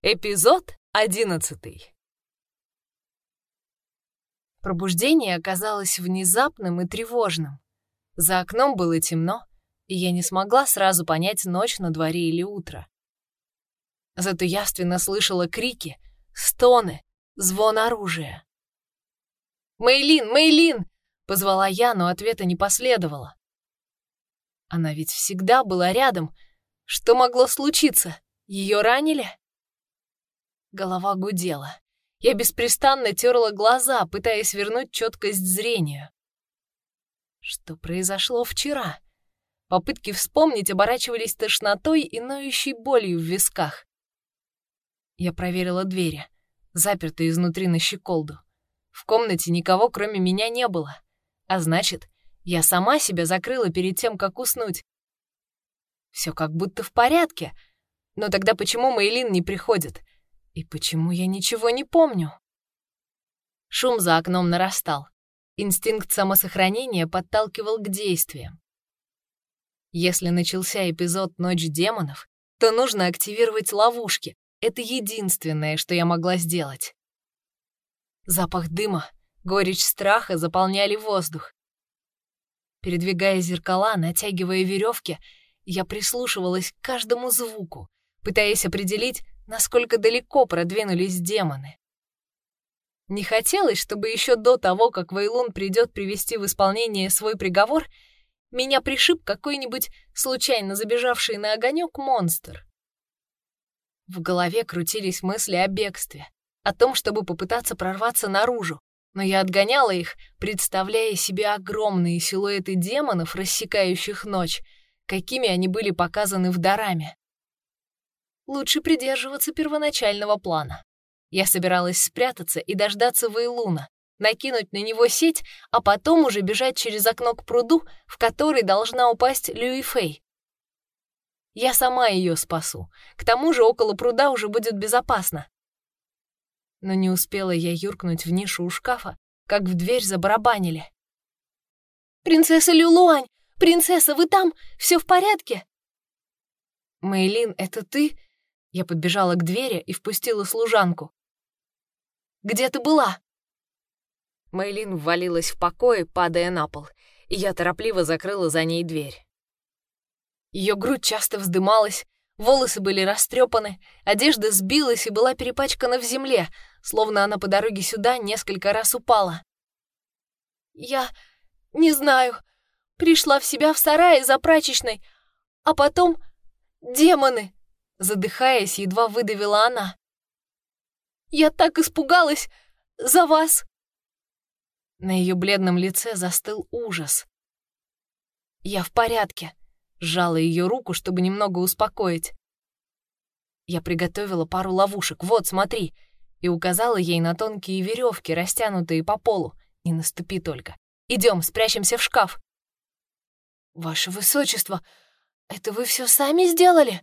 Эпизод одиннадцатый. Пробуждение оказалось внезапным и тревожным. За окном было темно, и я не смогла сразу понять, ночь на дворе или утро. Зато явственно слышала крики, стоны, звон оружия. «Мейлин! Мейлин!» — позвала я, но ответа не последовало. Она ведь всегда была рядом. Что могло случиться? Ее ранили? Голова гудела. Я беспрестанно терла глаза, пытаясь вернуть четкость зрению. Что произошло вчера? Попытки вспомнить оборачивались тошнотой и ноющей болью в висках. Я проверила двери, запертые изнутри на щеколду. В комнате никого, кроме меня, не было. А значит, я сама себя закрыла перед тем, как уснуть. Все как будто в порядке. Но тогда почему Мейлин не приходит? И почему я ничего не помню? Шум за окном нарастал. Инстинкт самосохранения подталкивал к действиям. Если начался эпизод «Ночь демонов», то нужно активировать ловушки. Это единственное, что я могла сделать. Запах дыма, горечь страха заполняли воздух. Передвигая зеркала, натягивая веревки, я прислушивалась к каждому звуку, пытаясь определить, насколько далеко продвинулись демоны. Не хотелось, чтобы еще до того, как Вейлун придет привести в исполнение свой приговор, меня пришиб какой-нибудь случайно забежавший на огонек монстр. В голове крутились мысли о бегстве, о том, чтобы попытаться прорваться наружу, но я отгоняла их, представляя себе огромные силуэты демонов, рассекающих ночь, какими они были показаны в Дараме лучше придерживаться первоначального плана. Я собиралась спрятаться и дождаться Вейлуна, накинуть на него сеть, а потом уже бежать через окно к пруду, в который должна упасть Люи Фэй. Я сама ее спасу. К тому же около пруда уже будет безопасно. Но не успела я юркнуть в нишу у шкафа, как в дверь забарабанили. «Принцесса Люлуань! Принцесса, вы там? Все в порядке?» «Мейлин, это ты?» Я подбежала к двери и впустила служанку. «Где ты была?» Мэйлин ввалилась в покое, падая на пол, и я торопливо закрыла за ней дверь. Ее грудь часто вздымалась, волосы были растрепаны, одежда сбилась и была перепачкана в земле, словно она по дороге сюда несколько раз упала. «Я не знаю. Пришла в себя в сарае за прачечной, а потом демоны!» Задыхаясь, едва выдавила она. «Я так испугалась! За вас!» На ее бледном лице застыл ужас. «Я в порядке», — сжала ее руку, чтобы немного успокоить. Я приготовила пару ловушек. Вот, смотри, и указала ей на тонкие веревки, растянутые по полу. Не наступи только. Идем, спрячемся в шкаф. Ваше Высочество, это вы все сами сделали?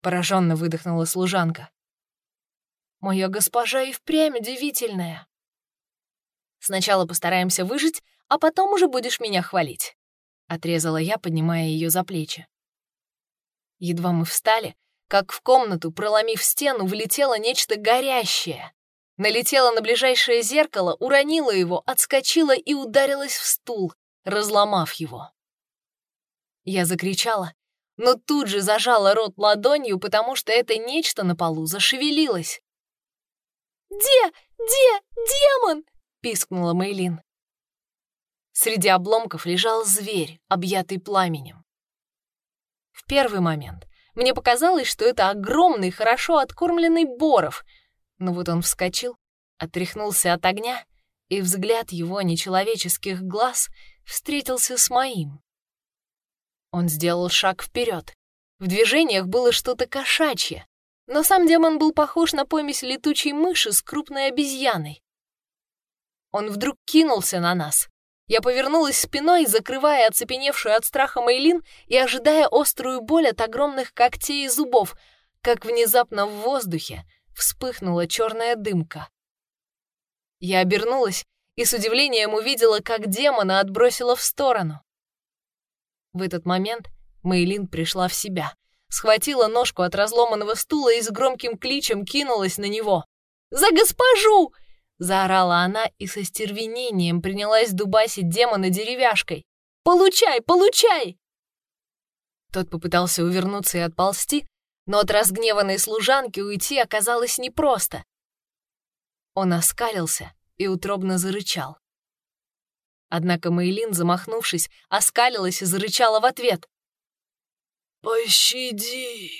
Пораженно выдохнула служанка. Моя госпожа и впрямь удивительная. Сначала постараемся выжить, а потом уже будешь меня хвалить. Отрезала я, поднимая ее за плечи. Едва мы встали, как в комнату, проломив стену, влетело нечто горящее. Налетела на ближайшее зеркало, уронила его, отскочила и ударилась в стул, разломав его. Я закричала, но тут же зажала рот ладонью, потому что это нечто на полу зашевелилось. «Де? Де? Демон!» — пискнула Мейлин. Среди обломков лежал зверь, объятый пламенем. В первый момент мне показалось, что это огромный, хорошо откормленный Боров, но вот он вскочил, отряхнулся от огня, и взгляд его нечеловеческих глаз встретился с моим. Он сделал шаг вперед. В движениях было что-то кошачье, но сам демон был похож на помесь летучей мыши с крупной обезьяной. Он вдруг кинулся на нас. Я повернулась спиной, закрывая оцепеневшую от страха Мейлин и ожидая острую боль от огромных когтей и зубов, как внезапно в воздухе вспыхнула черная дымка. Я обернулась и с удивлением увидела, как демона отбросила в сторону. В этот момент Мейлин пришла в себя. схватила ножку от разломанного стула и с громким кличем кинулась на него. «За госпожу!» — заорала она и со стервенением принялась дубасить демона деревяшкой. «Получай, получай!» Тот попытался увернуться и отползти, но от разгневанной служанки уйти оказалось непросто. Он оскалился и утробно зарычал. Однако Мейлин, замахнувшись, оскалилась и зарычала в ответ. «Пощади!»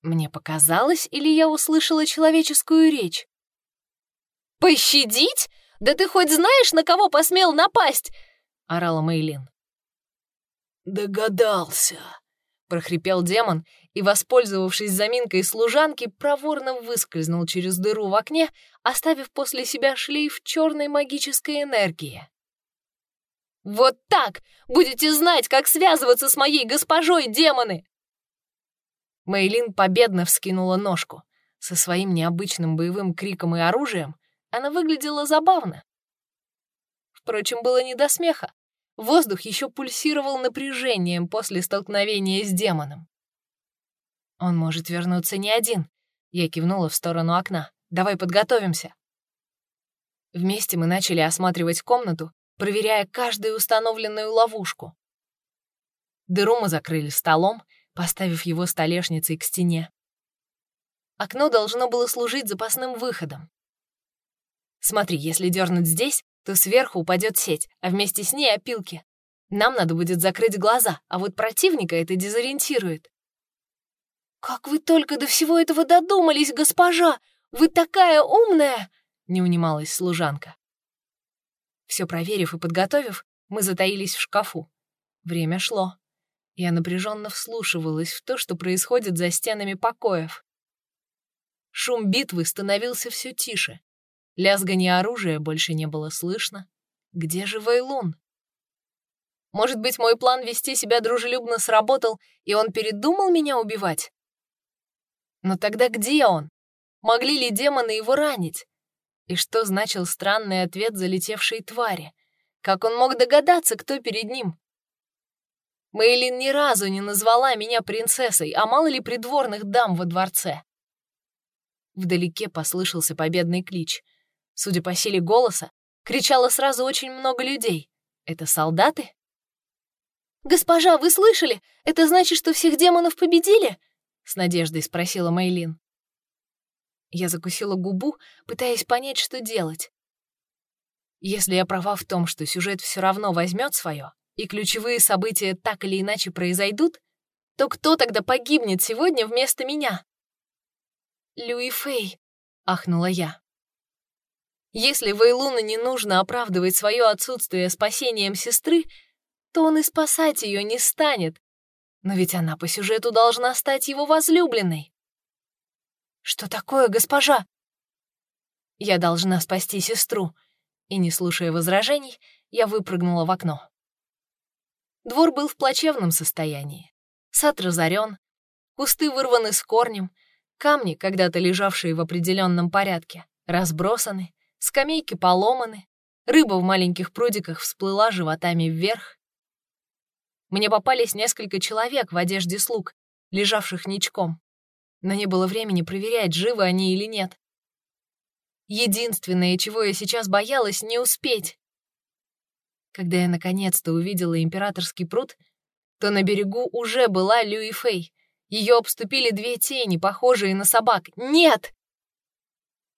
Мне показалось, или я услышала человеческую речь? «Пощадить? Да ты хоть знаешь, на кого посмел напасть?» — орала Мейлин. «Догадался!» — прохрипел демон и, воспользовавшись заминкой служанки, проворно выскользнул через дыру в окне, оставив после себя шлейф черной магической энергии. «Вот так! Будете знать, как связываться с моей госпожой, демоны!» Мейлин победно вскинула ножку. Со своим необычным боевым криком и оружием она выглядела забавно. Впрочем, было не до смеха. Воздух еще пульсировал напряжением после столкновения с демоном. «Он может вернуться не один», — я кивнула в сторону окна. «Давай подготовимся». Вместе мы начали осматривать комнату, проверяя каждую установленную ловушку. Дыру мы закрыли столом, поставив его столешницей к стене. Окно должно было служить запасным выходом. Смотри, если дернуть здесь, то сверху упадет сеть, а вместе с ней опилки. Нам надо будет закрыть глаза, а вот противника это дезориентирует. «Как вы только до всего этого додумались, госпожа! Вы такая умная!» — не унималась служанка. Все проверив и подготовив, мы затаились в шкафу. Время шло. Я напряженно вслушивалась в то, что происходит за стенами покоев. Шум битвы становился все тише. Лязганье оружия больше не было слышно. Где же Вейлун? Может быть, мой план вести себя дружелюбно сработал, и он передумал меня убивать? Но тогда где он? Могли ли демоны его ранить? И что значил странный ответ залетевшей твари? Как он мог догадаться, кто перед ним? Мейлин ни разу не назвала меня принцессой, а мало ли придворных дам во дворце. Вдалеке послышался победный клич — Судя по силе голоса, кричало сразу очень много людей. Это солдаты? «Госпожа, вы слышали? Это значит, что всех демонов победили?» — с надеждой спросила Мейлин. Я закусила губу, пытаясь понять, что делать. Если я права в том, что сюжет все равно возьмет свое, и ключевые события так или иначе произойдут, то кто тогда погибнет сегодня вместо меня? «Люи Фэй», — ахнула я. Если Вейлуна не нужно оправдывать свое отсутствие спасением сестры, то он и спасать ее не станет. Но ведь она по сюжету должна стать его возлюбленной. «Что такое, госпожа?» «Я должна спасти сестру», и, не слушая возражений, я выпрыгнула в окно. Двор был в плачевном состоянии. Сад разорен, кусты вырваны с корнем, камни, когда-то лежавшие в определенном порядке, разбросаны, Скамейки поломаны, рыба в маленьких прудиках всплыла животами вверх. Мне попались несколько человек в одежде слуг, лежавших ничком, но не было времени проверять, живы они или нет. Единственное, чего я сейчас боялась, не успеть. Когда я наконец-то увидела императорский пруд, то на берегу уже была Люи Фэй. Ее обступили две тени, похожие на собак. Нет!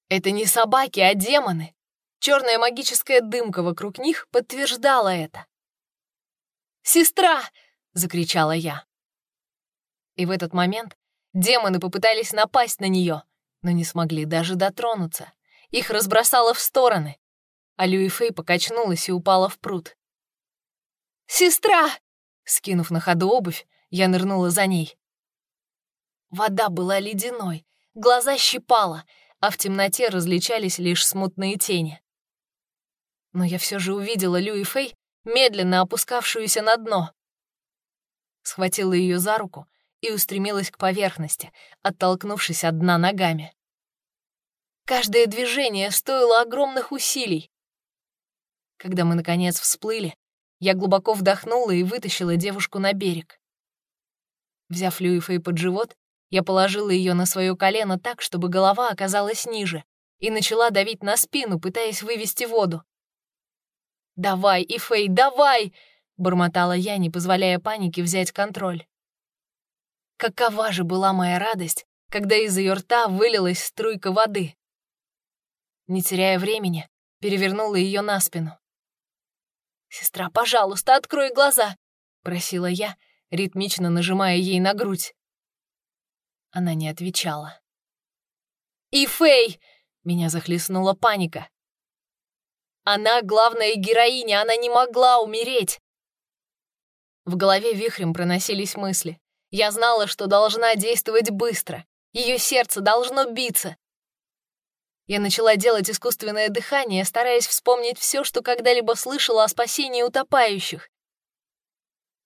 Это не собаки, а демоны. Черная магическая дымка вокруг них подтверждала это. «Сестра!» — закричала я. И в этот момент демоны попытались напасть на нее, но не смогли даже дотронуться. Их разбросало в стороны, а Люифей покачнулась и упала в пруд. «Сестра!» — скинув на ходу обувь, я нырнула за ней. Вода была ледяной, глаза щипала, а в темноте различались лишь смутные тени. Но я все же увидела Люи Фэй, медленно опускавшуюся на дно. Схватила ее за руку и устремилась к поверхности, оттолкнувшись от дна ногами. Каждое движение стоило огромных усилий. Когда мы, наконец, всплыли, я глубоко вдохнула и вытащила девушку на берег. Взяв Люифей под живот, я положила ее на свое колено так, чтобы голова оказалась ниже, и начала давить на спину, пытаясь вывести воду. «Давай, Ифей, давай!» — бормотала я, не позволяя панике взять контроль. Какова же была моя радость, когда из ее рта вылилась струйка воды. Не теряя времени, перевернула ее на спину. «Сестра, пожалуйста, открой глаза!» — просила я, ритмично нажимая ей на грудь. Она не отвечала. «И Фэй!» — меня захлестнула паника. «Она главная героиня, она не могла умереть!» В голове вихрем проносились мысли. Я знала, что должна действовать быстро. Ее сердце должно биться. Я начала делать искусственное дыхание, стараясь вспомнить все, что когда-либо слышала о спасении утопающих.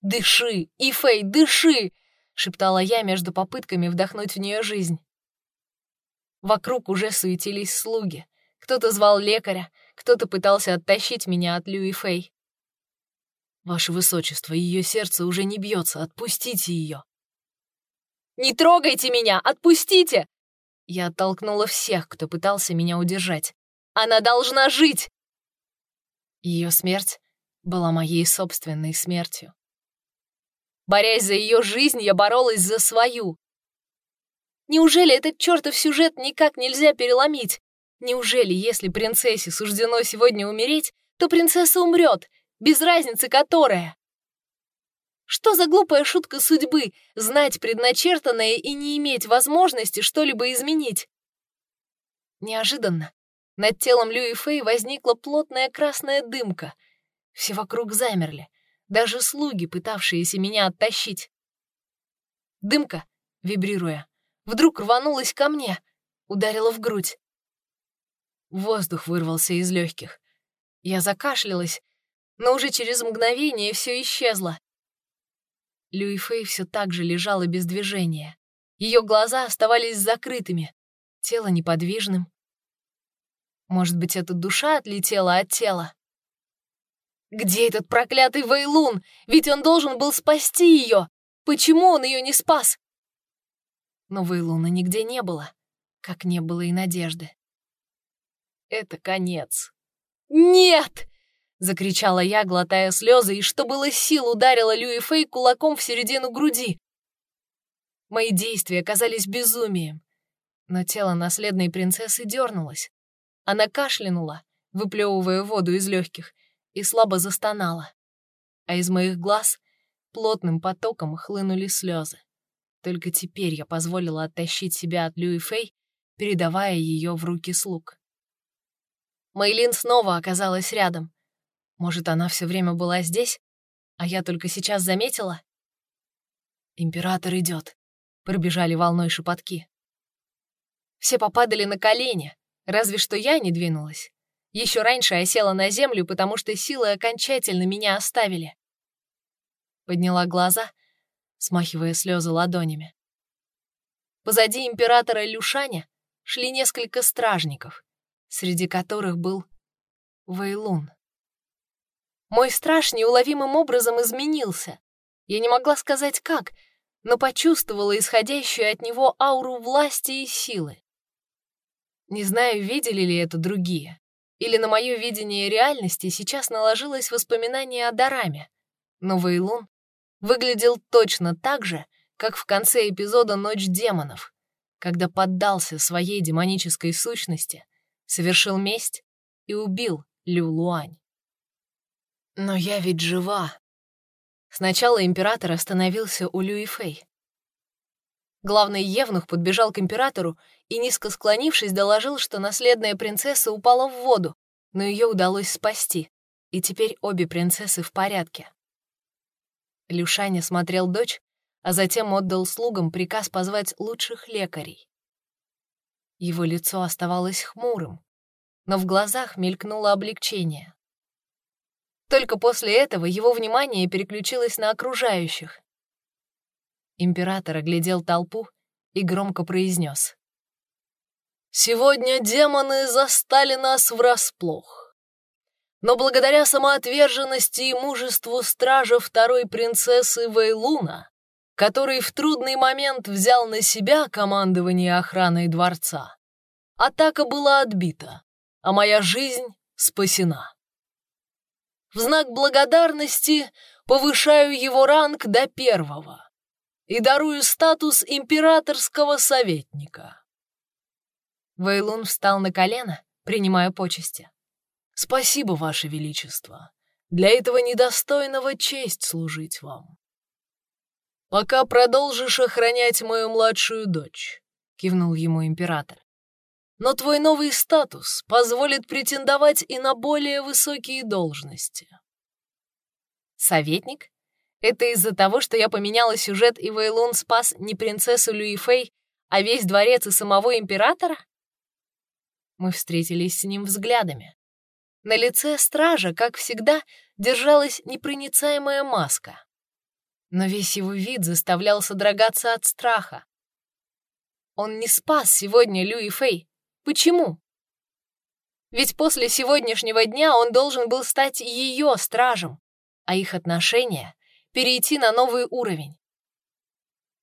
«Дыши, Ифей, дыши!» — шептала я между попытками вдохнуть в нее жизнь. Вокруг уже суетились слуги. Кто-то звал лекаря, кто-то пытался оттащить меня от Люи Фэй. «Ваше Высочество, ее сердце уже не бьется, отпустите ее!» «Не трогайте меня! Отпустите!» Я оттолкнула всех, кто пытался меня удержать. «Она должна жить!» Ее смерть была моей собственной смертью. Борясь за ее жизнь, я боролась за свою. Неужели этот чертов сюжет никак нельзя переломить? Неужели, если принцессе суждено сегодня умереть, то принцесса умрет, без разницы которая? Что за глупая шутка судьбы — знать предначертанное и не иметь возможности что-либо изменить? Неожиданно над телом Люи Фэй возникла плотная красная дымка. Все вокруг замерли, даже слуги, пытавшиеся меня оттащить. Дымка, вибрируя, вдруг рванулась ко мне, ударила в грудь. Воздух вырвался из легких. Я закашлялась, но уже через мгновение все исчезло. Люи Фэй все так же лежала без движения. Ее глаза оставались закрытыми, тело неподвижным. Может быть, эта душа отлетела от тела? Где этот проклятый Вейлун? Ведь он должен был спасти ее. Почему он ее не спас? Но Вейлуна нигде не было, как не было и надежды. Это конец. Нет! Закричала я, глотая слезы, и что было сил ударила Люи Фэй кулаком в середину груди. Мои действия казались безумием, но тело наследной принцессы дернулось. Она кашлянула, выплевывая воду из легких, и слабо застонала. А из моих глаз плотным потоком хлынули слезы. Только теперь я позволила оттащить себя от Люи Фэй, передавая ее в руки слуг. Мейлин снова оказалась рядом, может, она все время была здесь, а я только сейчас заметила? «Император идет», — пробежали волной шепотки. Все попадали на колени, разве что я не двинулась. Еще раньше я села на землю, потому что силы окончательно меня оставили. Подняла глаза, смахивая слезы ладонями. Позади императора Люшаня шли несколько стражников, среди которых был Вейлун. Мой страж неуловимым образом изменился. Я не могла сказать как, но почувствовала исходящую от него ауру власти и силы. Не знаю, видели ли это другие, или на мое видение реальности сейчас наложилось воспоминание о Дараме, но Вейлун выглядел точно так же, как в конце эпизода «Ночь демонов», когда поддался своей демонической сущности, совершил месть и убил Лю Луань. Но я ведь жива. Сначала император остановился у Люи Фэй. Главный евнух подбежал к императору и, низко склонившись, доложил, что наследная принцесса упала в воду, но ее удалось спасти, и теперь обе принцессы в порядке. Люшаня смотрел дочь, а затем отдал слугам приказ позвать лучших лекарей. Его лицо оставалось хмурым, но в глазах мелькнуло облегчение. Только после этого его внимание переключилось на окружающих. Император оглядел толпу и громко произнес. «Сегодня демоны застали нас врасплох. Но благодаря самоотверженности и мужеству стража второй принцессы Вейлуна, который в трудный момент взял на себя командование охраной дворца. Атака была отбита, а моя жизнь спасена. В знак благодарности повышаю его ранг до первого и дарую статус императорского советника. Вейлун встал на колено, принимая почести. «Спасибо, Ваше Величество. Для этого недостойного честь служить вам. Пока продолжишь охранять мою младшую дочь», — кивнул ему император. «Но твой новый статус позволит претендовать и на более высокие должности». «Советник? Это из-за того, что я поменяла сюжет, и Вейлун спас не принцессу Люи Фэй, а весь дворец и самого императора?» Мы встретились с ним взглядами. На лице стража, как всегда, держалась непроницаемая маска. Но весь его вид заставлял содрогаться от страха. Он не спас сегодня Люи Фэй. Почему? Ведь после сегодняшнего дня он должен был стать ее стражем, а их отношения перейти на новый уровень.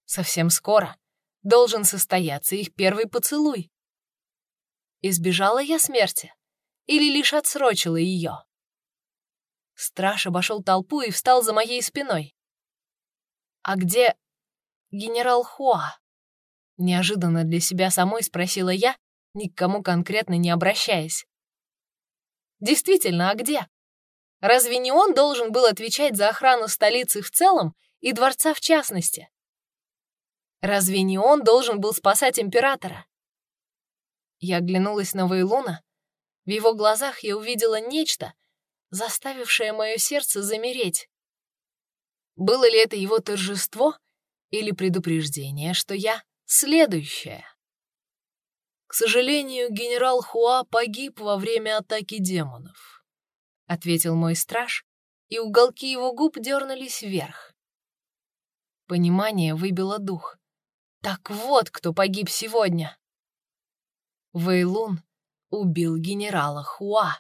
Совсем скоро должен состояться их первый поцелуй. Избежала я смерти или лишь отсрочила ее? Страж обошел толпу и встал за моей спиной. «А где генерал Хуа?» Неожиданно для себя самой спросила я, ни к кому конкретно не обращаясь. «Действительно, а где? Разве не он должен был отвечать за охрану столицы в целом и дворца в частности? Разве не он должен был спасать императора? Я оглянулась на Вейлуна. В его глазах я увидела нечто, заставившее мое сердце замереть. Было ли это его торжество или предупреждение, что я следующая? К сожалению, генерал Хуа погиб во время атаки демонов, ответил мой страж, и уголки его губ дернулись вверх. Понимание выбило дух. Так вот, кто погиб сегодня. Вейлун убил генерала Хуа.